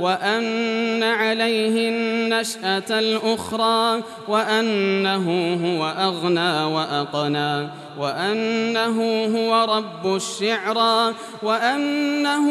وأن عليه النشأة الأخرى وأنه هو أغنى وأقنى وأنه هو رب الشعرى وأنه